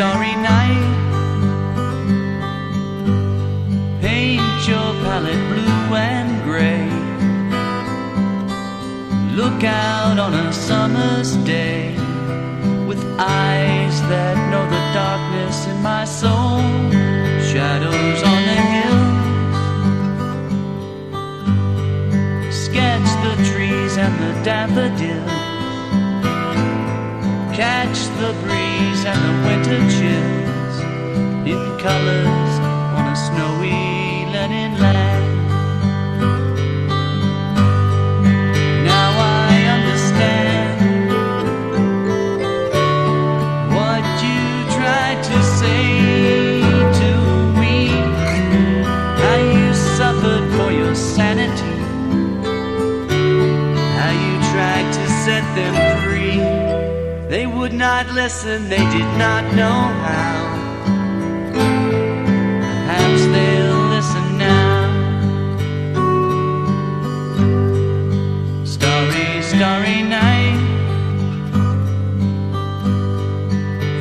starry night. Paint your palette blue and gray. Look out on a summer's day with eyes that know the darkness in my soul. Shadows on the hills. Sketch the trees and the daffodils. Catch the breeze and the winter chills in colors on a snowy linen land. Now I understand what you tried to say to me. How you suffered for your sanity. How you tried to set them free. They would not listen, they did not know how. Perhaps they'll listen now. Starry, starry night.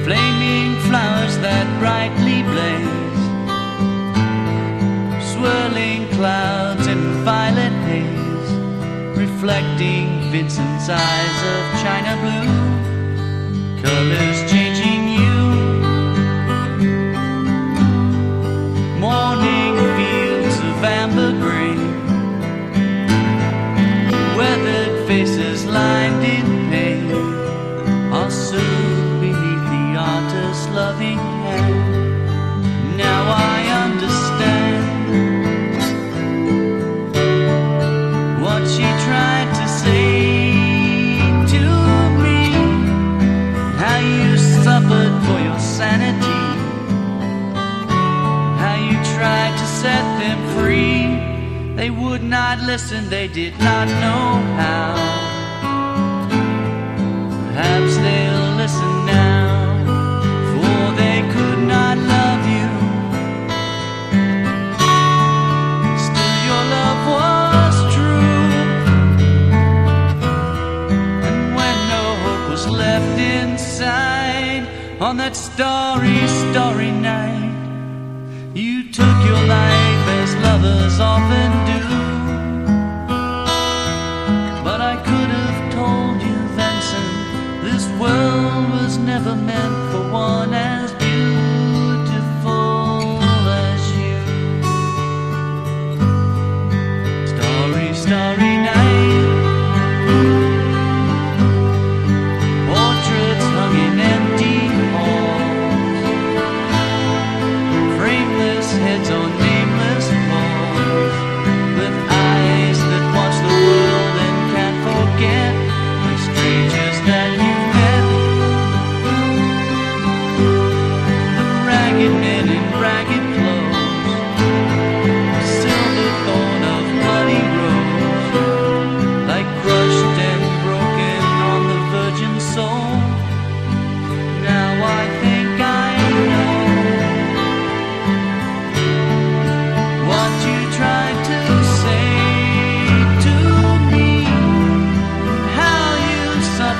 Flaming flowers that brightly blaze. Swirling clouds in violet haze. Reflecting Vincent's eyes of china blue colors changing you. Morning fields of amber grain, weathered faces lined in pain are soothed beneath the artist's loving hand. Set them free. They would not listen, they did not know how. Perhaps they'll listen now, for they could not love you. Still, your love was true. And when no hope was left inside on that starry, starry night, took your life as lovers often do. But I could have told you, Vincent, this world was never meant for one as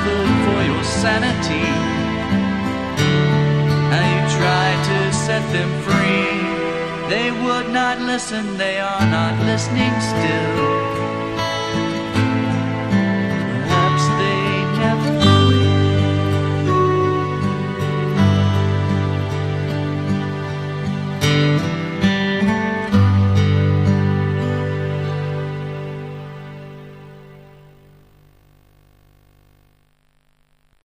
suffered for your sanity, how you tried to set them free. They would not listen, they are not listening still.